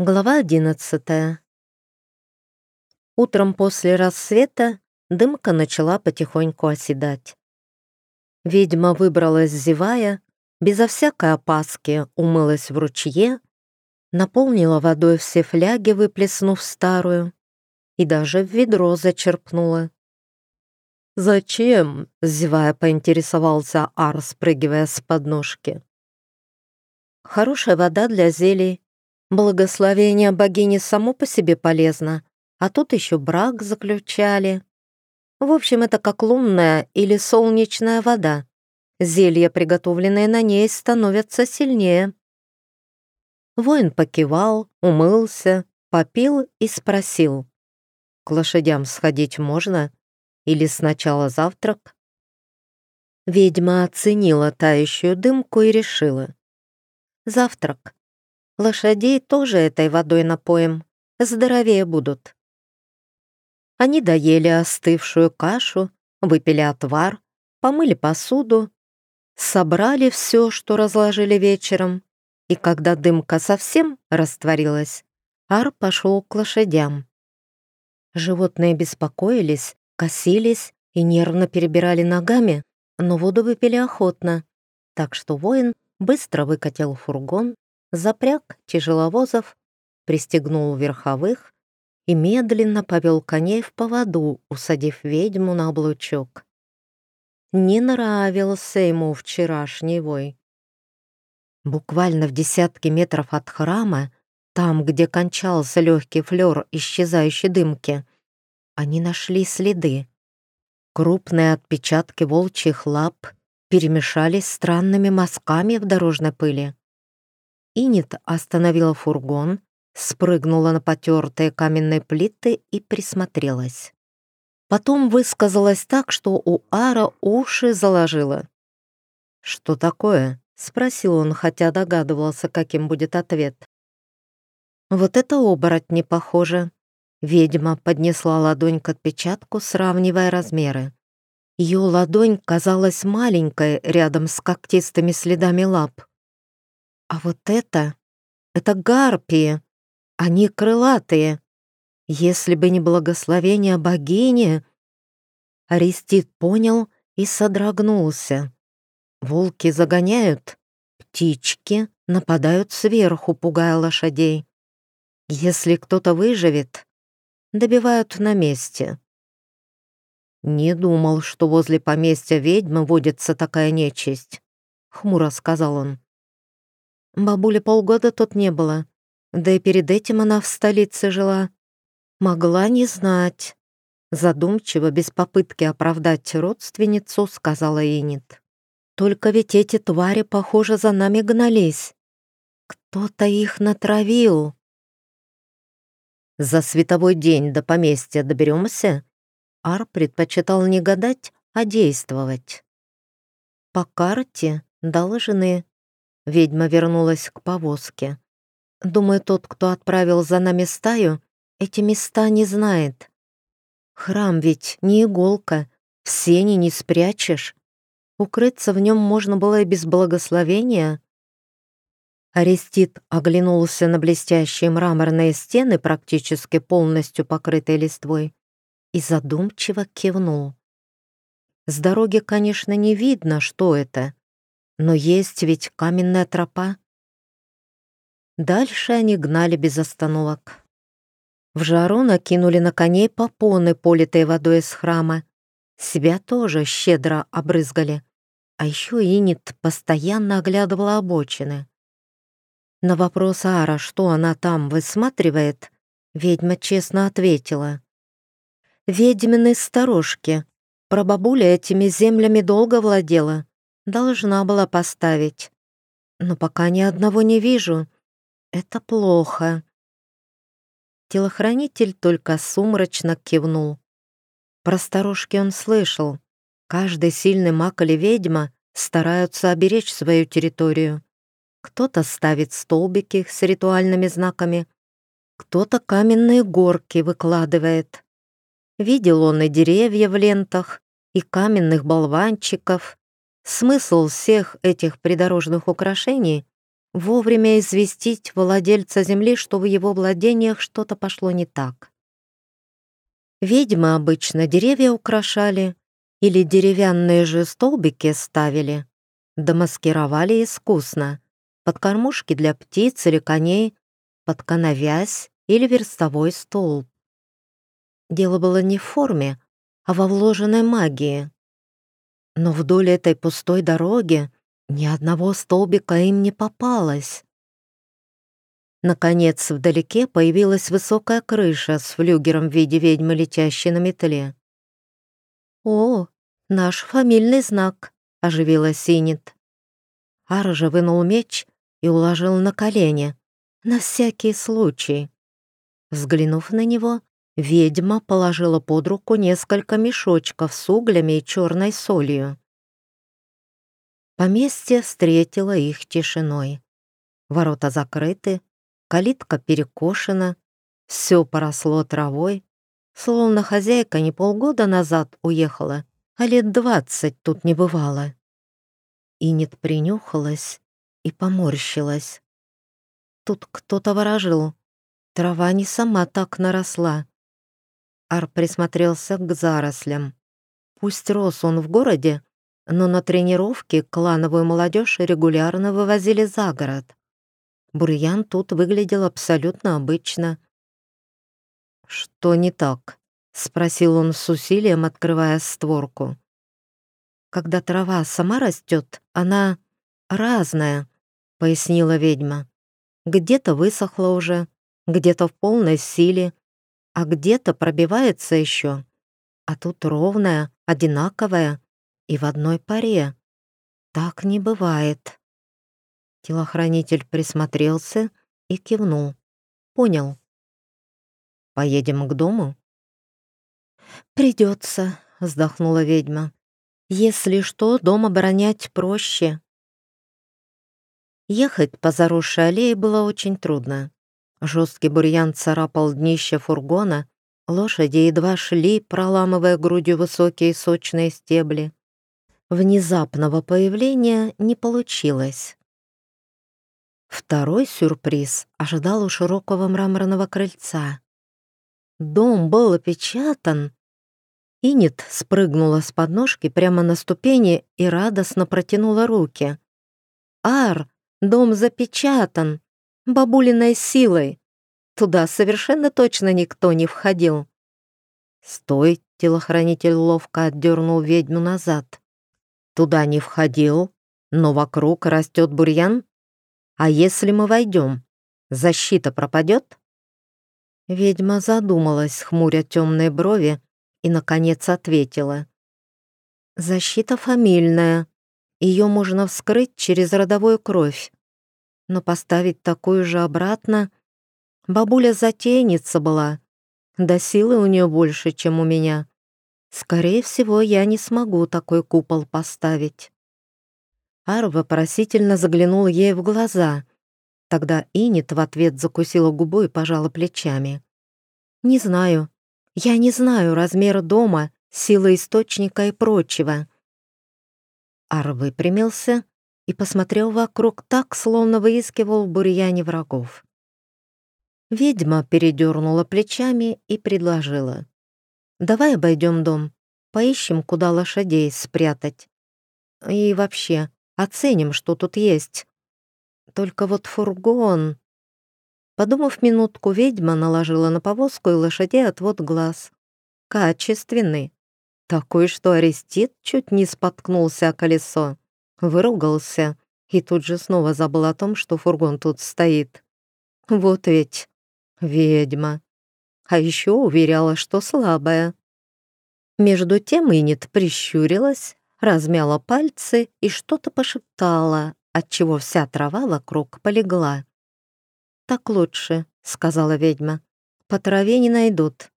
Глава одиннадцатая. Утром после рассвета дымка начала потихоньку оседать. Ведьма выбралась, зевая, безо всякой опаски умылась в ручье, наполнила водой все фляги, выплеснув старую, и даже в ведро зачерпнула. «Зачем?» — зевая поинтересовался Ар, спрыгивая с подножки. «Хорошая вода для зелий, Благословение богини само по себе полезно, а тут еще брак заключали. В общем, это как лунная или солнечная вода. Зелья, приготовленные на ней, становятся сильнее. Воин покивал, умылся, попил и спросил. «К лошадям сходить можно? Или сначала завтрак?» Ведьма оценила тающую дымку и решила. «Завтрак. Лошадей тоже этой водой напоим, здоровее будут. Они доели остывшую кашу, выпили отвар, помыли посуду, собрали все, что разложили вечером, и когда дымка совсем растворилась, Ар пошел к лошадям. Животные беспокоились, косились и нервно перебирали ногами, но воду выпили охотно, так что воин быстро выкатил фургон запряг тяжеловозов, пристегнул верховых и медленно повел коней в поводу, усадив ведьму на облучок. Не нравился ему вчерашний вой. Буквально в десятке метров от храма, там, где кончался легкий флер исчезающей дымки, они нашли следы. Крупные отпечатки волчьих лап перемешались странными мазками в дорожной пыли. Инит остановила фургон, спрыгнула на потертые каменные плиты и присмотрелась. Потом высказалась так, что у Ара уши заложила. «Что такое?» — спросил он, хотя догадывался, каким будет ответ. «Вот это оборотни похоже». Ведьма поднесла ладонь к отпечатку, сравнивая размеры. Ее ладонь казалась маленькой рядом с когтистыми следами лап. А вот это... Это гарпии. Они крылатые. Если бы не благословение богини... Аристид понял и содрогнулся. Волки загоняют, птички нападают сверху, пугая лошадей. Если кто-то выживет, добивают на месте. «Не думал, что возле поместья ведьмы водится такая нечисть», — хмуро сказал он. Бабули полгода тут не было. Да и перед этим она в столице жила. Могла не знать. Задумчиво, без попытки оправдать родственницу, сказала Инит. Только ведь эти твари, похоже, за нами гнались. Кто-то их натравил. За световой день до поместья доберемся? Ар предпочитал не гадать, а действовать. По карте должны. Ведьма вернулась к повозке. Думаю, тот, кто отправил за нами стаю, эти места не знает. Храм ведь не иголка, в сене не спрячешь. Укрыться в нем можно было и без благословения. Арестит оглянулся на блестящие мраморные стены, практически полностью покрытые листвой, и задумчиво кивнул. С дороги, конечно, не видно, что это, но есть ведь каменная тропа. Дальше они гнали без остановок. В жару накинули на коней попоны, политые водой из храма. Себя тоже щедро обрызгали. А еще Инит постоянно оглядывала обочины. На вопрос Ара, что она там высматривает, ведьма честно ответила. «Ведьмины сторожки. Прабабуля этими землями долго владела. Должна была поставить. Но пока ни одного не вижу. Это плохо. Телохранитель только сумрачно кивнул. Про сторожки он слышал. Каждый сильный маг или ведьма стараются оберечь свою территорию. Кто-то ставит столбики с ритуальными знаками, кто-то каменные горки выкладывает. Видел он и деревья в лентах, и каменных болванчиков, Смысл всех этих придорожных украшений вовремя известить владельца земли, что в его владениях что-то пошло не так. Ведьмы обычно деревья украшали или деревянные же столбики ставили, домаскировали искусно, под кормушки для птиц или коней, под коновязь или верстовой столб. Дело было не в форме, а во вложенной магии. Но вдоль этой пустой дороги ни одного столбика им не попалось. Наконец, вдалеке появилась высокая крыша с флюгером в виде ведьмы, летящей на метле. «О, наш фамильный знак!» — оживилась Синит. Ара же вынул меч и уложил на колени, на всякий случай. Взглянув на него, ведьма положила под руку несколько мешочков с углями и черной солью. Поместье встретило их тишиной. Ворота закрыты, калитка перекошена, все поросло травой, словно хозяйка не полгода назад уехала, а лет двадцать тут не бывало. Инет принюхалась и поморщилась. Тут кто-то ворожил. Трава не сама так наросла. Ар присмотрелся к зарослям. Пусть рос он в городе, но на тренировке клановую молодежь регулярно вывозили за город. Бурьян тут выглядел абсолютно обычно. «Что не так?» — спросил он с усилием, открывая створку. «Когда трава сама растет, она разная», — пояснила ведьма. «Где-то высохла уже, где-то в полной силе, а где-то пробивается еще. А тут ровная, одинаковая, и в одной паре. Так не бывает. Телохранитель присмотрелся и кивнул. Понял. Поедем к дому? Придется, вздохнула ведьма. Если что, дом оборонять проще. Ехать по заросшей аллее было очень трудно. Жесткий бурьян царапал днище фургона, лошади едва шли, проламывая грудью высокие сочные стебли. Внезапного появления не получилось. Второй сюрприз ожидал у широкого мраморного крыльца. Дом был опечатан. Инет спрыгнула с подножки прямо на ступени и радостно протянула руки. «Ар, дом запечатан! Бабулиной силой! Туда совершенно точно никто не входил!» «Стой!» — телохранитель ловко отдернул ведьму назад. Туда не входил, но вокруг растет бурьян. А если мы войдем, защита пропадет?» Ведьма задумалась, хмуря темные брови, и, наконец, ответила. «Защита фамильная. Ее можно вскрыть через родовую кровь. Но поставить такую же обратно... Бабуля затейница была. Да силы у нее больше, чем у меня. Скорее всего, я не смогу такой купол поставить. Ар вопросительно заглянул ей в глаза. Тогда Инит в ответ закусила губу и пожала плечами. «Не знаю. Я не знаю размера дома, силы источника и прочего». Ар выпрямился и посмотрел вокруг так, словно выискивал в бурьяне врагов. Ведьма передернула плечами и предложила. Давай обойдем дом, поищем, куда лошадей спрятать. И вообще, оценим, что тут есть. Только вот фургон... Подумав минутку, ведьма наложила на повозку и лошадей отвод глаз. Качественный. Такой, что Арестит чуть не споткнулся о колесо. Выругался и тут же снова забыл о том, что фургон тут стоит. Вот ведь ведьма а еще уверяла, что слабая. Между тем Инет прищурилась, размяла пальцы и что-то пошептала, отчего вся трава вокруг полегла. «Так лучше», — сказала ведьма. «По траве не найдут.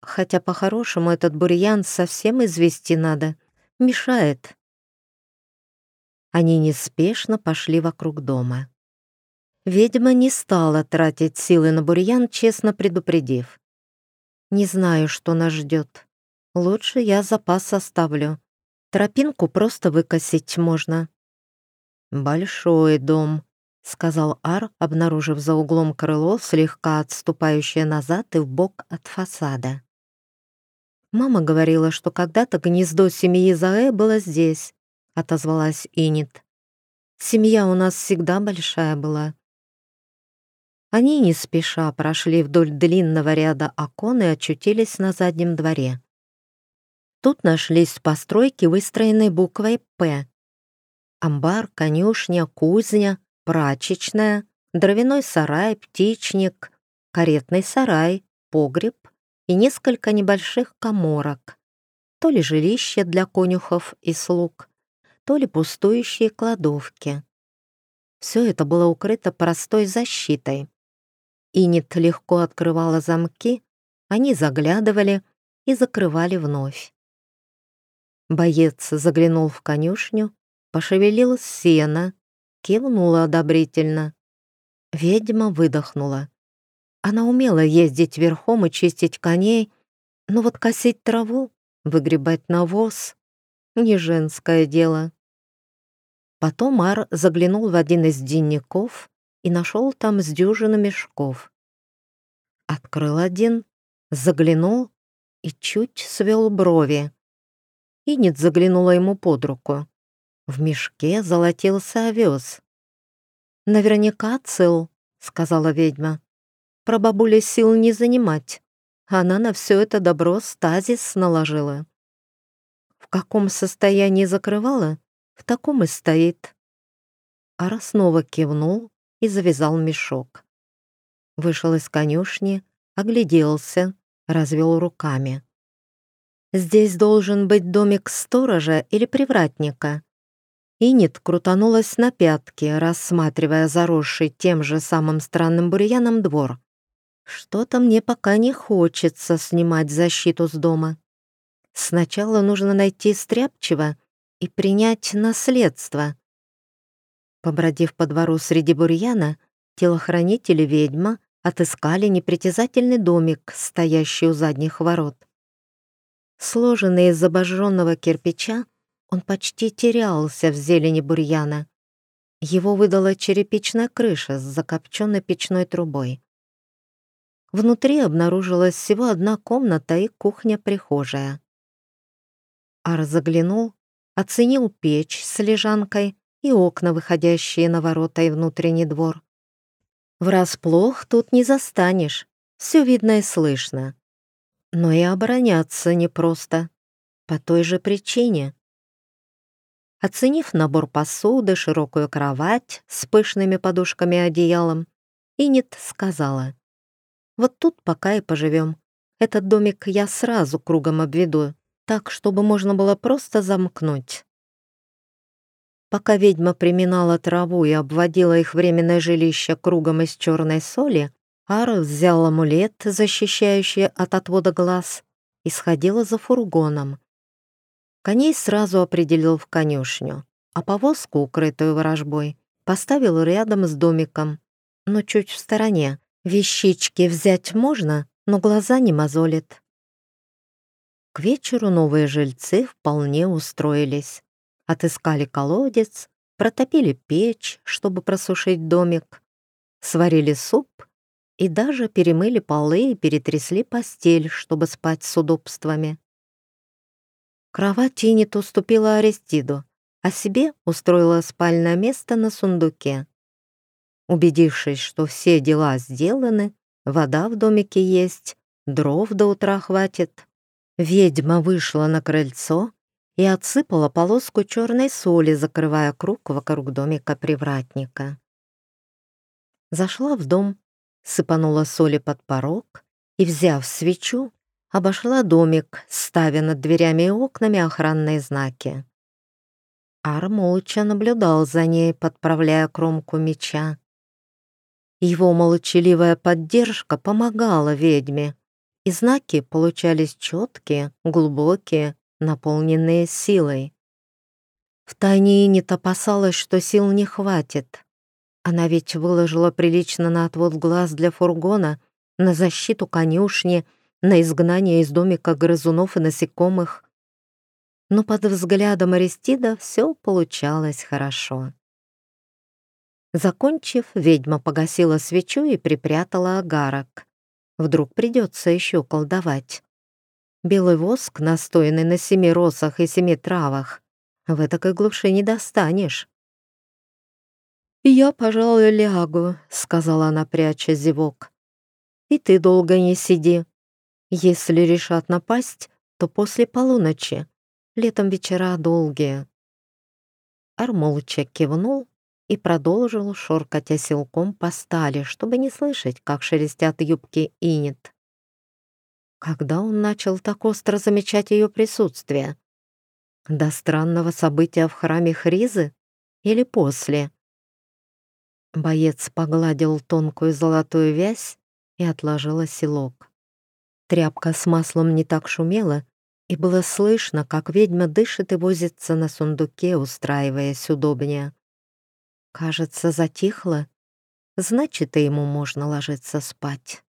Хотя по-хорошему этот бурьян совсем извести надо. Мешает». Они неспешно пошли вокруг дома. Ведьма не стала тратить силы на бурьян, честно предупредив. «Не знаю, что нас ждет. Лучше я запас оставлю. Тропинку просто выкосить можно». «Большой дом», — сказал Ар, обнаружив за углом крыло, слегка отступающее назад и в бок от фасада. «Мама говорила, что когда-то гнездо семьи Заэ было здесь», — отозвалась Инит. «Семья у нас всегда большая была». Они не спеша прошли вдоль длинного ряда окон и очутились на заднем дворе. Тут нашлись постройки, выстроенные буквой «П». Амбар, конюшня, кузня, прачечная, дровяной сарай, птичник, каретный сарай, погреб и несколько небольших коморок, то ли жилище для конюхов и слуг, то ли пустующие кладовки. Все это было укрыто простой защитой. Инит легко открывала замки, они заглядывали и закрывали вновь. Боец заглянул в конюшню, пошевелил сено, кивнула одобрительно. Ведьма выдохнула. Она умела ездить верхом и чистить коней, но вот косить траву, выгребать навоз — не женское дело. Потом Ар заглянул в один из денников и нашел там с дюжину мешков. Открыл один, заглянул и чуть свел брови. Инет заглянула ему под руку. В мешке золотился овес. «Наверняка цел», — сказала ведьма. «Про бабуле сил не занимать. Она на все это добро стазис наложила». Каком состоянии закрывала, в таком и стоит. Ара снова кивнул и завязал мешок. Вышел из конюшни, огляделся, развел руками. «Здесь должен быть домик сторожа или привратника», Инит крутанулась на пятки, рассматривая заросший тем же самым странным бурьяном двор. Что-то мне пока не хочется снимать защиту с дома. Сначала нужно найти стряпчиво и принять наследство. Побродив по двору среди бурьяна, телохранители ведьма отыскали непритязательный домик, стоящий у задних ворот. Сложенный из обожженного кирпича, он почти терялся в зелени бурьяна. Его выдала черепичная крыша с закопченной печной трубой. Внутри обнаружилась всего одна комната и кухня-прихожая. Ар заглянул, оценил печь с лежанкой и окна, выходящие на ворота и внутренний двор. Врасплох тут не застанешь, все видно и слышно. Но и обороняться непросто, по той же причине. Оценив набор посуды, широкую кровать с пышными подушками и одеялом, Инет сказала, «Вот тут пока и поживем. Этот домик я сразу кругом обведу, так, чтобы можно было просто замкнуть». Пока ведьма приминала траву и обводила их временное жилище кругом из черной соли, Ара взял амулет, защищающий от отвода глаз, и сходила за фургоном. Коней сразу определил в конюшню, а повозку, укрытую ворожбой, поставил рядом с домиком, но чуть в стороне. Вещички взять можно, но глаза не мозолит. К вечеру новые жильцы вполне устроились. Отыскали колодец, протопили печь, чтобы просушить домик, сварили суп и даже перемыли полы и перетрясли постель, чтобы спать с удобствами. Кровать Инит уступила Аристиду, а себе устроила спальное место на сундуке. Убедившись, что все дела сделаны, вода в домике есть, дров до утра хватит, ведьма вышла на крыльцо и отсыпала полоску черной соли, закрывая круг вокруг домика привратника. Зашла в дом, сыпанула соли под порог и, взяв свечу, обошла домик, ставя над дверями и окнами охранные знаки. Ар молча наблюдал за ней, подправляя кромку меча. Его молчаливая поддержка помогала ведьме, и знаки получались четкие, глубокие, наполненные силой. Втайне Инит опасалась, что сил не хватит. Она ведь выложила прилично на отвод глаз для фургона, на защиту конюшни — на изгнание из домика грызунов и насекомых. Но под взглядом Аристида все получалось хорошо. Закончив, ведьма погасила свечу и припрятала агарок. Вдруг придется еще колдовать. Белый воск, настоянный на семи росах и семи травах, в этой глуши не достанешь. «Я, пожалуй, лягу», — сказала она, пряча зевок. «И ты долго не сиди. Если решат напасть, то после полуночи. Летом вечера долгие». Ар молча кивнул и продолжил шоркать оселком по стали, чтобы не слышать, как шелестят юбки инет. Когда он начал так остро замечать ее присутствие? До странного события в храме Хризы или после? Боец погладил тонкую золотую вязь и отложил оселок. Тряпка с маслом не так шумела, и было слышно, как ведьма дышит и возится на сундуке, устраиваясь удобнее. Кажется, затихло. Значит, и ему можно ложиться спать.